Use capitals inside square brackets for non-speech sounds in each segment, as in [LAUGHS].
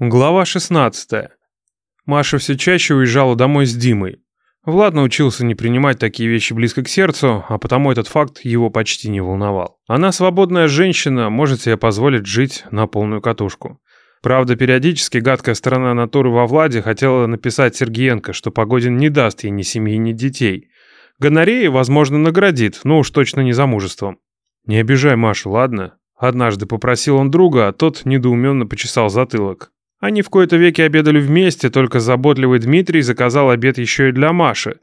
Глава 16. Маша все чаще уезжала домой с Димой. Влад научился не принимать такие вещи близко к сердцу, а потому этот факт его почти не волновал. Она свободная женщина, может себе позволить жить на полную катушку. Правда, периодически гадкая сторона натуры во Владе хотела написать Сергеенко, что Погодин не даст ей ни семьи, ни детей. Гонореи, возможно, наградит, но уж точно не замужеством. «Не обижай Машу, ладно?» Однажды попросил он друга, а тот недоуменно почесал затылок. Они в кои-то веки обедали вместе, только заботливый Дмитрий заказал обед еще и для Маши.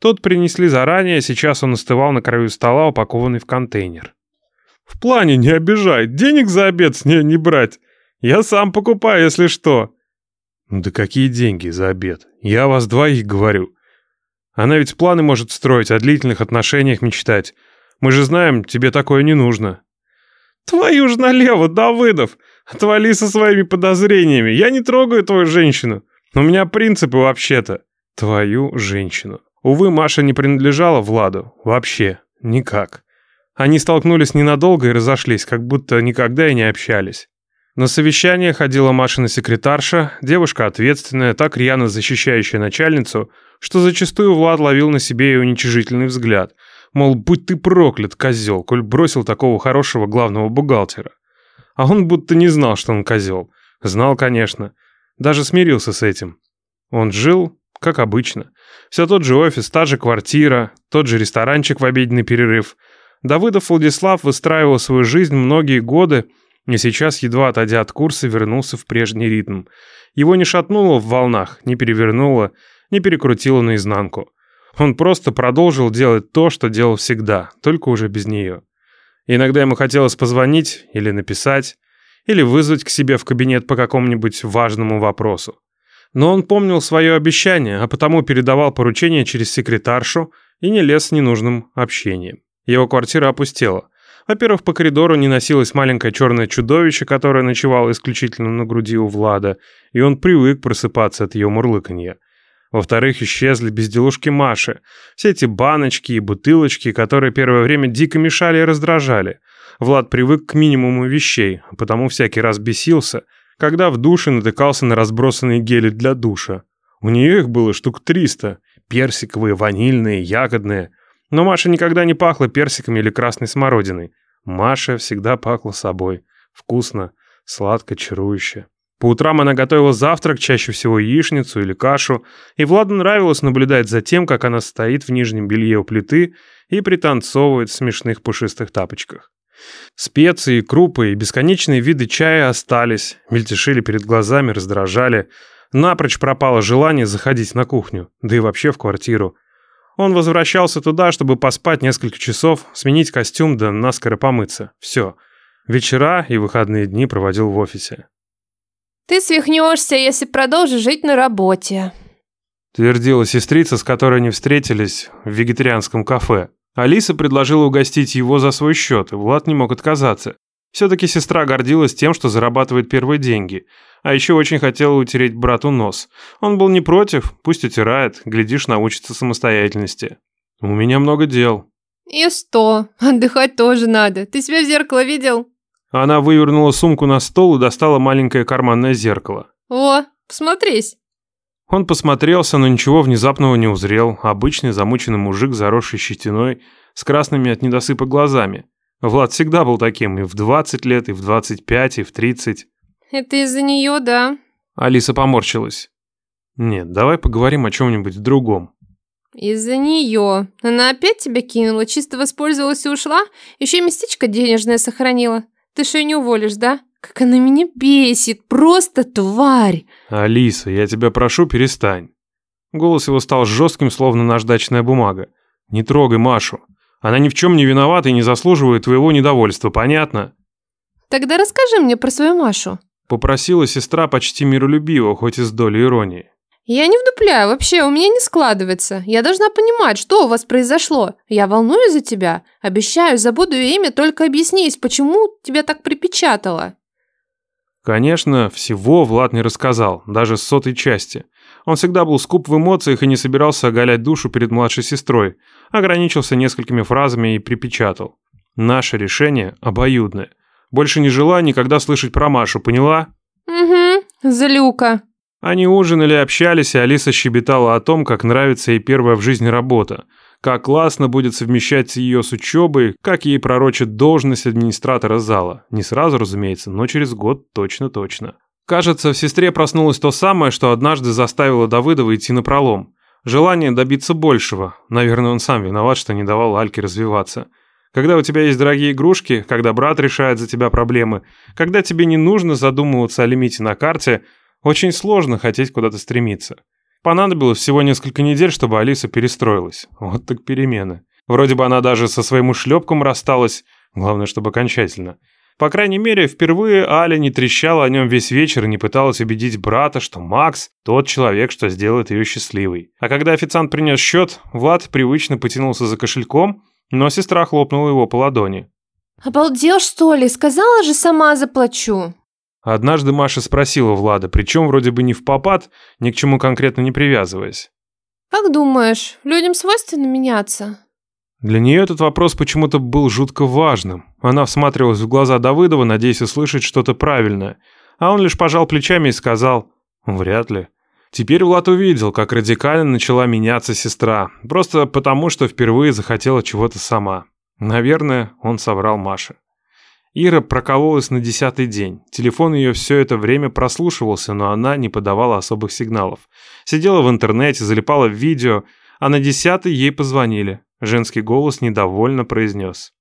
Тот принесли заранее, сейчас он остывал на краю стола, упакованный в контейнер. «В плане не обижай, денег за обед с нее не брать. Я сам покупаю, если что». «Ну да какие деньги за обед? Я вас двоих говорю. Она ведь планы может строить, о длительных отношениях мечтать. Мы же знаем, тебе такое не нужно». «Твою ж налево, Давыдов! Отвали со своими подозрениями. Я не трогаю твою женщину. У меня принципы вообще-то. Твою женщину. Увы, Маша не принадлежала Владу. Вообще. Никак. Они столкнулись ненадолго и разошлись, как будто никогда и не общались. На совещание ходила Машина секретарша, девушка ответственная, так рьяно защищающая начальницу, что зачастую Влад ловил на себе ее уничижительный взгляд. Мол, будь ты проклят, козел, коль бросил такого хорошего главного бухгалтера. А он будто не знал, что он козел. Знал, конечно. Даже смирился с этим. Он жил, как обычно. Все тот же офис, та же квартира, тот же ресторанчик в обеденный перерыв. Давыдов Владислав выстраивал свою жизнь многие годы, и сейчас, едва отойдя от курса, вернулся в прежний ритм. Его не шатнуло в волнах, не перевернуло, не перекрутило наизнанку. Он просто продолжил делать то, что делал всегда, только уже без нее. Иногда ему хотелось позвонить или написать, или вызвать к себе в кабинет по какому-нибудь важному вопросу. Но он помнил свое обещание, а потому передавал поручение через секретаршу и не лез с ненужным общением. Его квартира опустела. Во-первых, по коридору не носилось маленькое черное чудовище, которое ночевало исключительно на груди у Влада, и он привык просыпаться от ее мурлыканья. Во-вторых, исчезли безделушки Маши. Все эти баночки и бутылочки, которые первое время дико мешали и раздражали. Влад привык к минимуму вещей, а потому всякий раз бесился, когда в душе натыкался на разбросанные гели для душа. У нее их было штук триста. Персиковые, ванильные, ягодные. Но Маша никогда не пахла персиками или красной смородиной. Маша всегда пахла собой. Вкусно, сладко, чарующе. По утрам она готовила завтрак, чаще всего яичницу или кашу, и Владу нравилось наблюдать за тем, как она стоит в нижнем белье у плиты и пританцовывает в смешных пушистых тапочках. Специи, крупы и бесконечные виды чая остались, мельтешили перед глазами, раздражали. Напрочь пропало желание заходить на кухню, да и вообще в квартиру. Он возвращался туда, чтобы поспать несколько часов, сменить костюм да наскоро помыться. Все. Вечера и выходные дни проводил в офисе. Ты свихнешься, если продолжишь жить на работе. Твердила сестрица, с которой они встретились в вегетарианском кафе. Алиса предложила угостить его за свой счет, и Влад не мог отказаться. Все-таки сестра гордилась тем, что зарабатывает первые деньги. А еще очень хотела утереть брату нос. Он был не против, пусть утирает, глядишь, научится самостоятельности. У меня много дел. И сто. Отдыхать тоже надо. Ты себя в зеркало видел? Она вывернула сумку на стол и достала маленькое карманное зеркало. «О, посмотрись!» Он посмотрелся, но ничего внезапного не узрел. Обычный замученный мужик, заросший щетиной, с красными от недосыпа глазами. Влад всегда был таким и в 20 лет, и в 25, и в 30. «Это из-за нее, да?» Алиса поморщилась. «Нет, давай поговорим о чем-нибудь другом». «Из-за нее. Она опять тебя кинула, чисто воспользовалась и ушла? Еще и местечко денежное сохранила. Ты же не уволишь, да? Как она меня бесит, просто тварь!» «Алиса, я тебя прошу, перестань». Голос его стал жестким, словно наждачная бумага. «Не трогай Машу. Она ни в чем не виновата и не заслуживает твоего недовольства, понятно?» «Тогда расскажи мне про свою Машу», — попросила сестра почти миролюбиво, хоть и с долей иронии. Я не вдупляю, вообще у меня не складывается. Я должна понимать, что у вас произошло. Я волнуюсь за тебя. Обещаю, забуду ее имя, только объяснись, почему тебя так припечатало. Конечно, всего Влад не рассказал, даже с сотой части. Он всегда был скуп в эмоциях и не собирался оголять душу перед младшей сестрой. Ограничился несколькими фразами и припечатал. Наше решение обоюдное. Больше не желаю никогда слышать про Машу, поняла? Угу, Злюка. Они ужинали, общались, и Алиса щебетала о том, как нравится ей первая в жизни работа. Как классно будет совмещать ее с учебой, как ей пророчат должность администратора зала. Не сразу, разумеется, но через год точно-точно. Кажется, в сестре проснулось то самое, что однажды заставило Давыдова идти на пролом. Желание добиться большего. Наверное, он сам виноват, что не давал Альке развиваться. Когда у тебя есть дорогие игрушки, когда брат решает за тебя проблемы, когда тебе не нужно задумываться о лимите на карте, очень сложно хотеть куда-то стремиться. Понадобилось всего несколько недель, чтобы Алиса перестроилась. Вот так перемены. Вроде бы она даже со своим ушлепком рассталась, главное, чтобы окончательно. По крайней мере, впервые Аля не трещала о нем весь вечер и не пыталась убедить брата, что Макс – тот человек, что сделает ее счастливой. А когда официант принес счет, Влад привычно потянулся за кошельком, но сестра хлопнула его по ладони. Обалдел, что ли? Сказала же, сама заплачу. Однажды Маша спросила Влада, причем вроде бы не в попад, ни к чему конкретно не привязываясь. Как думаешь, людям свойственно меняться? Для нее этот вопрос почему-то был жутко важным. Она всматривалась в глаза Давыдова, надеясь услышать что-то правильное. А он лишь пожал плечами и сказал «Вряд ли». Теперь Влад увидел, как радикально начала меняться сестра. Просто потому, что впервые захотела чего-то сама. Наверное, он соврал Маше. Ира прокололась на десятый день. Телефон ее все это время прослушивался, но она не подавала особых сигналов. Сидела в интернете, залипала в видео, а на десятый ей позвонили. Женский голос недовольно произнес.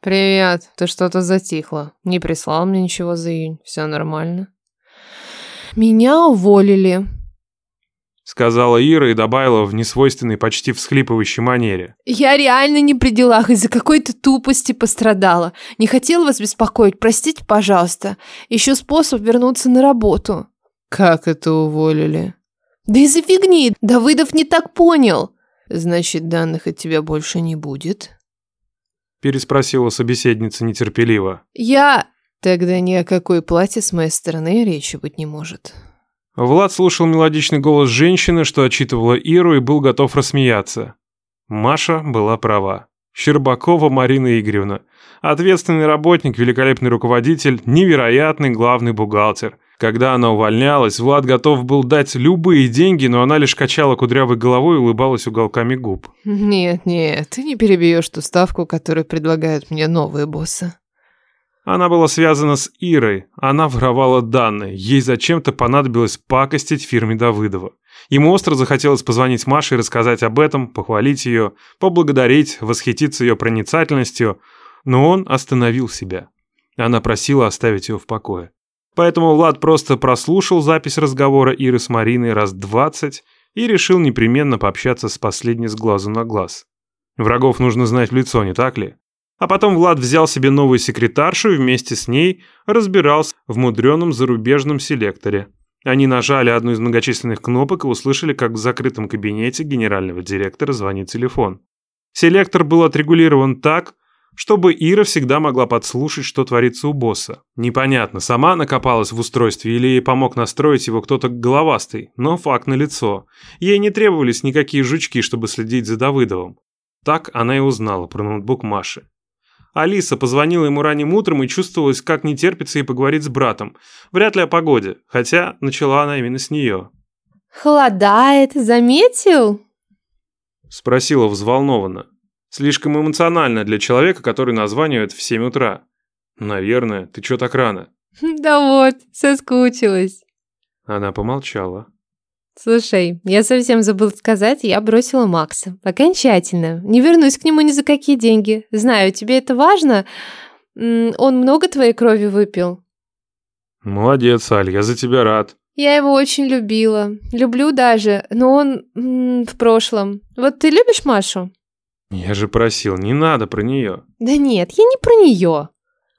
«Привет, ты что-то затихла. Не прислал мне ничего за июнь. Все нормально?» «Меня уволили», сказала Ира и добавила в несвойственной, почти всхлипывающей манере. «Я реально не при делах, из-за какой-то тупости пострадала. Не хотела вас беспокоить, простите, пожалуйста. Еще способ вернуться на работу». «Как это уволили?» «Да из-за фигни, Давыдов не так понял». «Значит, данных от тебя больше не будет?» Переспросила собеседница нетерпеливо. «Я...» «Тогда ни о какой плате с моей стороны речи быть не может». Влад слушал мелодичный голос женщины, что отчитывала Иру, и был готов рассмеяться. Маша была права. Щербакова Марина Игоревна. Ответственный работник, великолепный руководитель, невероятный главный бухгалтер. Когда она увольнялась, Влад готов был дать любые деньги, но она лишь качала кудрявой головой и улыбалась уголками губ. «Нет, нет, ты не перебьешь ту ставку, которую предлагают мне новые боссы». Она была связана с Ирой, она воровала данные, ей зачем-то понадобилось пакостить фирме Давыдова. Ему остро захотелось позвонить Маше и рассказать об этом, похвалить ее, поблагодарить, восхититься ее проницательностью, но он остановил себя. Она просила оставить его в покое. Поэтому Влад просто прослушал запись разговора Иры с Мариной раз двадцать и решил непременно пообщаться с последней с глазу на глаз. Врагов нужно знать в лицо, не так ли? А потом Влад взял себе новую секретаршу и вместе с ней разбирался в мудреном зарубежном селекторе. Они нажали одну из многочисленных кнопок и услышали, как в закрытом кабинете генерального директора звонит телефон. Селектор был отрегулирован так, чтобы Ира всегда могла подслушать, что творится у босса. Непонятно, сама накопалась в устройстве или ей помог настроить его кто-то головастый, но факт налицо. Ей не требовались никакие жучки, чтобы следить за Давыдовым. Так она и узнала про ноутбук Маши. Алиса позвонила ему ранним утром и чувствовалось, как не терпится ей поговорить с братом. Вряд ли о погоде, хотя начала она именно с нее. «Холодает, заметил?» Спросила взволнованно. Слишком эмоционально для человека, который названивает в семь утра. «Наверное, ты чё так рано?» [LAUGHS] «Да вот, соскучилась». Она помолчала. Слушай, я совсем забыл сказать, я бросила Макса. Окончательно. Не вернусь к нему ни за какие деньги. Знаю, тебе это важно. Он много твоей крови выпил. Молодец, Аль, я за тебя рад. Я его очень любила. Люблю даже, но он в прошлом. Вот ты любишь Машу? Я же просил, не надо про нее. Да нет, я не про нее.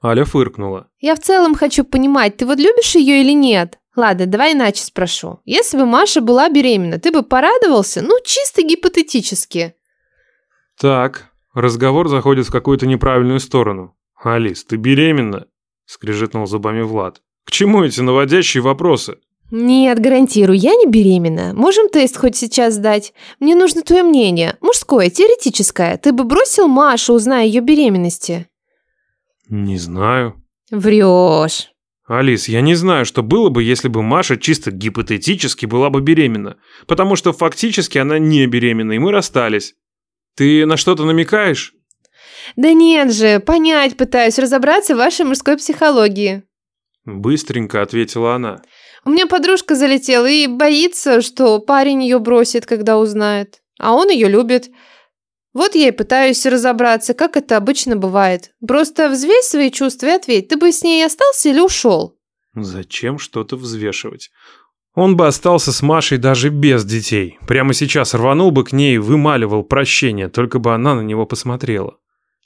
Аля фыркнула. Я в целом хочу понимать, ты вот любишь ее или нет? Ладно, давай иначе спрошу. Если бы Маша была беременна, ты бы порадовался? Ну, чисто гипотетически. Так, разговор заходит в какую-то неправильную сторону. Алис, ты беременна? Скрежетнул зубами Влад. К чему эти наводящие вопросы? Нет, гарантирую, я не беременна. Можем тест хоть сейчас сдать. Мне нужно твое мнение. Мужское, теоретическое. Ты бы бросил Машу, узная ее беременности? Не знаю. Врешь. Алис, я не знаю, что было бы, если бы Маша чисто гипотетически была бы беременна. Потому что фактически она не беременна, и мы расстались. Ты на что-то намекаешь? Да нет же, понять пытаюсь, разобраться в вашей мужской психологии. Быстренько ответила она. У меня подружка залетела и боится, что парень ее бросит, когда узнает. А он ее любит. Вот я и пытаюсь разобраться, как это обычно бывает. Просто взвесь свои чувства и ответь, ты бы с ней остался или ушел? Зачем что-то взвешивать? Он бы остался с Машей даже без детей. Прямо сейчас рванул бы к ней и вымаливал прощение, только бы она на него посмотрела.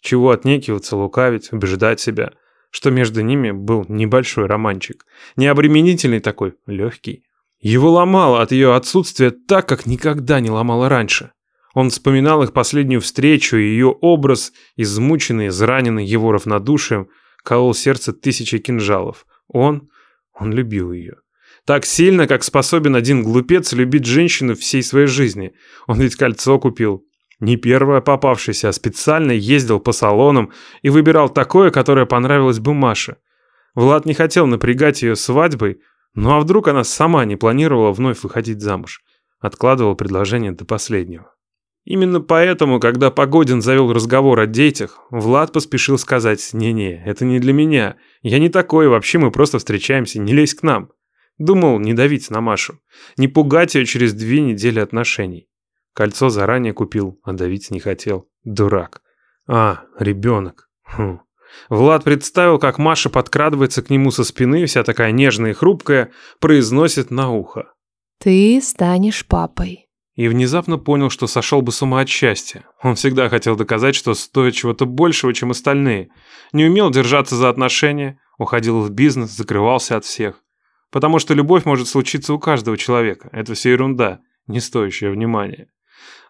Чего отнекиваться, лукавить, убеждать себя, что между ними был небольшой романчик. Необременительный такой, легкий. Его ломало от ее отсутствия так, как никогда не ломало раньше. Он вспоминал их последнюю встречу, и ее образ, измученный, израненный его равнодушием, колол сердце тысячи кинжалов. Он, он любил ее. Так сильно, как способен один глупец любить женщину всей своей жизни. Он ведь кольцо купил, не первое попавшееся, а специально ездил по салонам и выбирал такое, которое понравилось бы Маше. Влад не хотел напрягать ее свадьбой, ну а вдруг она сама не планировала вновь выходить замуж. Откладывал предложение до последнего. Именно поэтому, когда Погодин завел разговор о детях, Влад поспешил сказать «Не-не, это не для меня. Я не такой, вообще мы просто встречаемся, не лезь к нам». Думал не давить на Машу, не пугать ее через две недели отношений. Кольцо заранее купил, а давить не хотел. Дурак. А, ребенок. Хм. Влад представил, как Маша подкрадывается к нему со спины, вся такая нежная и хрупкая, произносит на ухо. «Ты станешь папой». И внезапно понял, что сошел бы с ума от счастья. Он всегда хотел доказать, что стоит чего-то большего, чем остальные. Не умел держаться за отношения, уходил в бизнес, закрывался от всех. Потому что любовь может случиться у каждого человека. Это все ерунда, не стоящая внимания.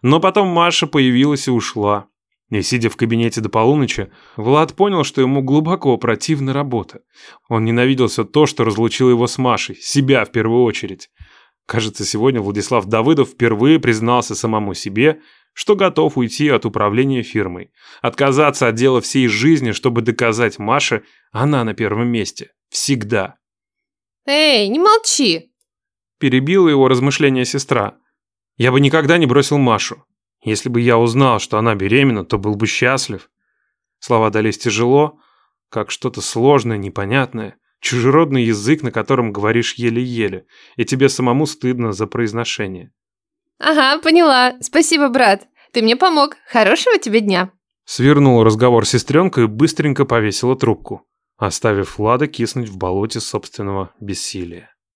Но потом Маша появилась и ушла. И сидя в кабинете до полуночи, Влад понял, что ему глубоко противна работа. Он ненавидел все то, что разлучило его с Машей, себя в первую очередь. Кажется, сегодня Владислав Давыдов впервые признался самому себе, что готов уйти от управления фирмой. Отказаться от дела всей жизни, чтобы доказать Маше, она на первом месте. Всегда. «Эй, не молчи!» Перебила его размышления сестра. Я бы никогда не бросил Машу. Если бы я узнал, что она беременна, то был бы счастлив. Слова дались тяжело, как что-то сложное, непонятное, чужеродный язык, на котором говоришь еле-еле, и тебе самому стыдно за произношение. «Ага, поняла. Спасибо, брат. Ты мне помог. Хорошего тебе дня». Свернула разговор сестренка и быстренько повесила трубку, оставив Влада киснуть в болоте собственного бессилия.